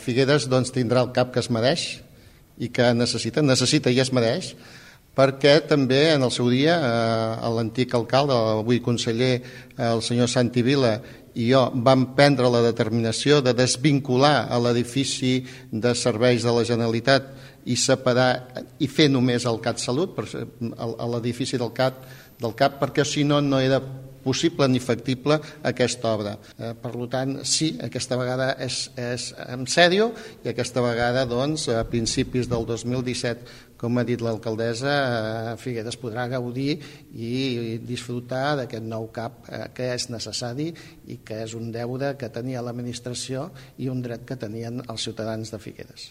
Figueres doncs, tindrà el cap que es mereix i que necessita, necessita i es mereix, perquè també en el seu dia eh, l'antic alcalde, avui conseller, eh, el senyor Santi Vila i jo vam prendre la determinació de desvincular a l'edifici de serveis de la Generalitat i separar i fer només el CAT Salut, l'edifici del CAT, del CAP, perquè si no no era possible ni factible aquesta obra. Eh, per tant, sí, aquesta vegada és, és en sèrio i aquesta vegada, doncs, a principis del 2017, com ha dit l'alcaldessa, eh, Figueres podrà gaudir i disfrutar d'aquest nou CAP eh, que és necessari i que és un deure que tenia l'administració i un dret que tenien els ciutadans de Figueres.